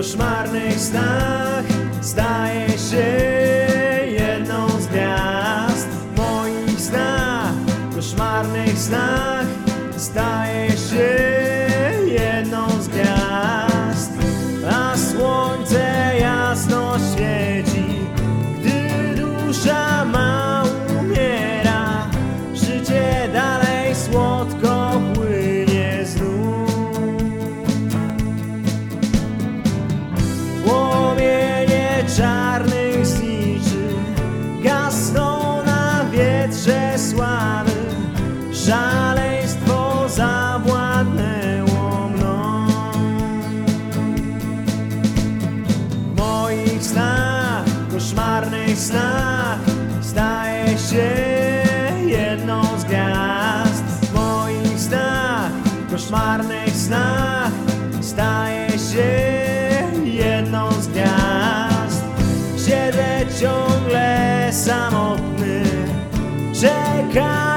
koszmarnych snach staje się jedną z gwiazd. Moich snach, koszmarnych snach staje czarnych zniczy gasną na wietrze sławy. Szaleństwo zawładnęło mną. W moich snach, koszmarnych snach staje się jedną z gwiazd. W moich snach, koszmarnych snach staje ciągle samotny, czekając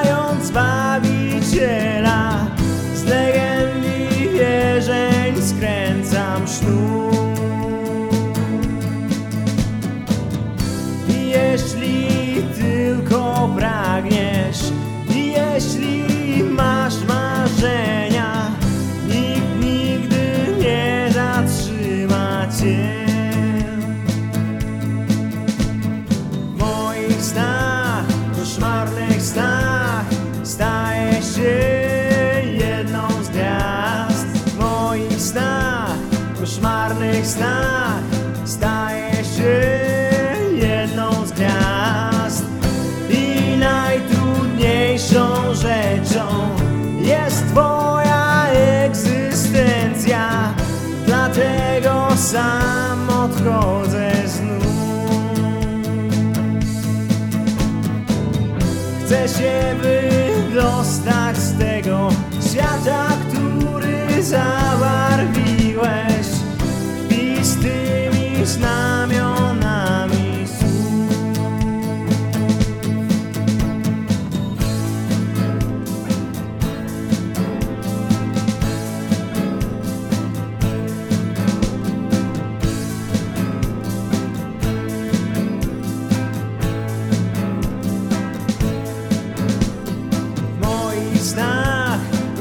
koszmarnych snach, staje się jedną z gwiazd. I najtrudniejszą rzeczą jest Twoja egzystencja, dlatego sam odchodzę znów. Chcę się wydostać z tego świata, który zabarwiłeś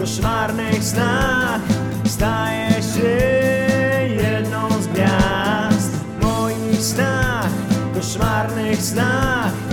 koszmarnych snach staje się jedną z gwiazd. Moich snach, koszmarnych snach